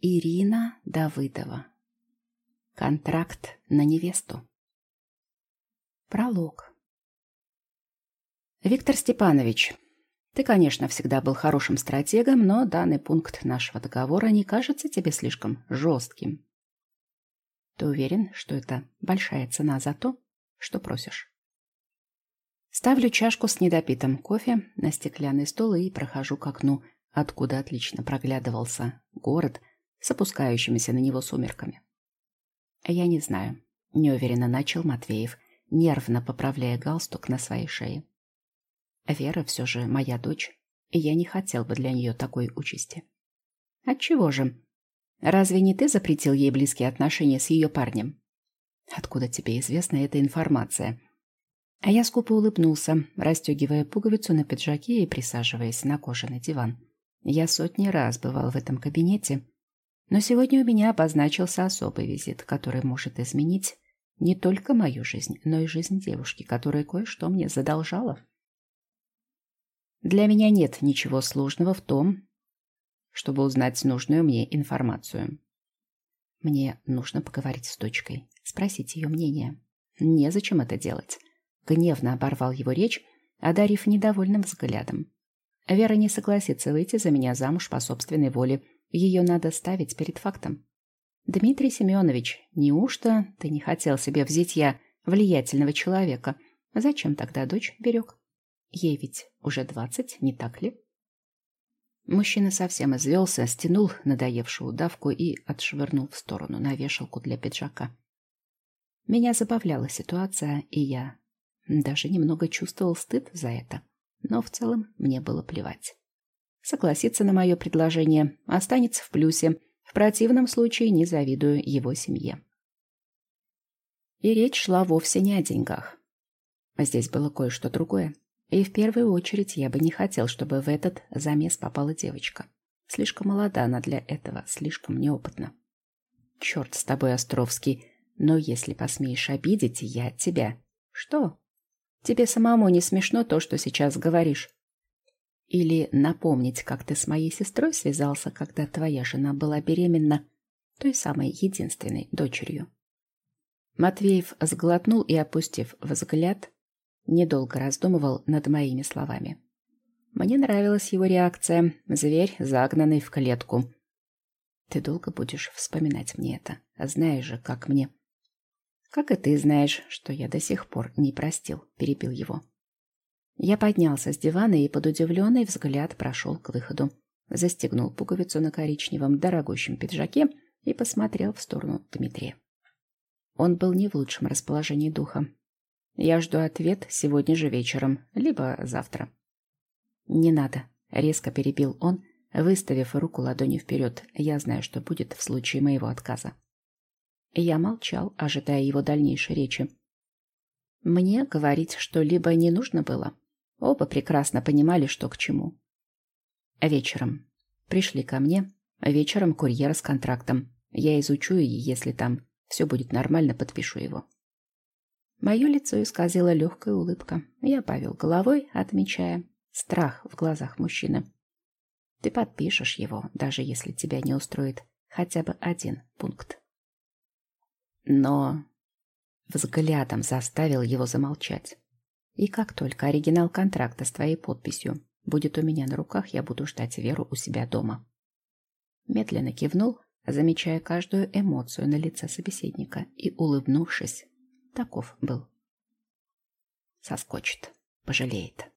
Ирина Давыдова. Контракт на невесту. Пролог. Виктор Степанович, ты, конечно, всегда был хорошим стратегом, но данный пункт нашего договора не кажется тебе слишком жестким. Ты уверен, что это большая цена за то, что просишь? Ставлю чашку с недопитым кофе на стеклянный стол и прохожу к окну, откуда отлично проглядывался город с опускающимися на него сумерками. «Я не знаю», — неуверенно начал Матвеев, нервно поправляя галстук на своей шее. «Вера все же моя дочь, и я не хотел бы для нее такой участи». «Отчего же? Разве не ты запретил ей близкие отношения с ее парнем?» «Откуда тебе известна эта информация?» А я скупо улыбнулся, расстегивая пуговицу на пиджаке и присаживаясь на кожаный диван. Я сотни раз бывал в этом кабинете, но сегодня у меня обозначился особый визит, который может изменить не только мою жизнь, но и жизнь девушки, которая кое-что мне задолжала. Для меня нет ничего сложного в том, чтобы узнать нужную мне информацию. Мне нужно поговорить с дочкой, спросить ее мнение. Незачем это делать. Гневно оборвал его речь, одарив недовольным взглядом. Вера не согласится выйти за меня замуж по собственной воле, ее надо ставить перед фактом. Дмитрий Семенович, неужто ты не хотел себе взять я влиятельного человека? Зачем тогда дочь берег? Ей ведь уже двадцать, не так ли? Мужчина совсем извелся, стянул надоевшую удавку и отшвырнул в сторону на вешалку для пиджака. Меня забавляла ситуация, и я даже немного чувствовал стыд за это. Но в целом мне было плевать согласится на мое предложение, останется в плюсе. В противном случае не завидую его семье. И речь шла вовсе не о деньгах. Здесь было кое-что другое. И в первую очередь я бы не хотел, чтобы в этот замес попала девочка. Слишком молода она для этого, слишком неопытна. Черт с тобой, Островский, но если посмеешь обидеть, я тебя. Что? Тебе самому не смешно то, что сейчас говоришь? Или напомнить, как ты с моей сестрой связался, когда твоя жена была беременна той самой единственной дочерью. Матвеев сглотнул и, опустив взгляд, недолго раздумывал над моими словами. Мне нравилась его реакция. Зверь, загнанный в клетку. Ты долго будешь вспоминать мне это. Знаешь же, как мне... Как и ты знаешь, что я до сих пор не простил, перебил его. Я поднялся с дивана и под удивленный взгляд прошел к выходу. Застегнул пуговицу на коричневом дорогущем пиджаке и посмотрел в сторону Дмитрия. Он был не в лучшем расположении духа. Я жду ответ сегодня же вечером, либо завтра. «Не надо», — резко перебил он, выставив руку ладонью вперед. «Я знаю, что будет в случае моего отказа». Я молчал, ожидая его дальнейшей речи. Мне говорить что-либо не нужно было. Оба прекрасно понимали, что к чему. Вечером. Пришли ко мне. Вечером курьер с контрактом. Я изучу и, если там все будет нормально, подпишу его. Мое лицо исказила легкая улыбка. Я повел головой, отмечая страх в глазах мужчины. Ты подпишешь его, даже если тебя не устроит хотя бы один пункт. Но взглядом заставил его замолчать. И как только оригинал контракта с твоей подписью будет у меня на руках, я буду ждать Веру у себя дома. Медленно кивнул, замечая каждую эмоцию на лице собеседника и, улыбнувшись, таков был. Соскочит, пожалеет.